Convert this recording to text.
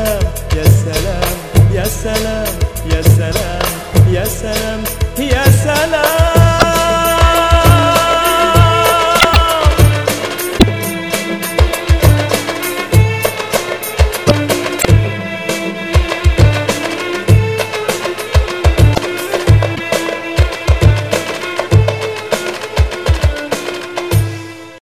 selam ya selam ya selam ya selam ya selam ya selam.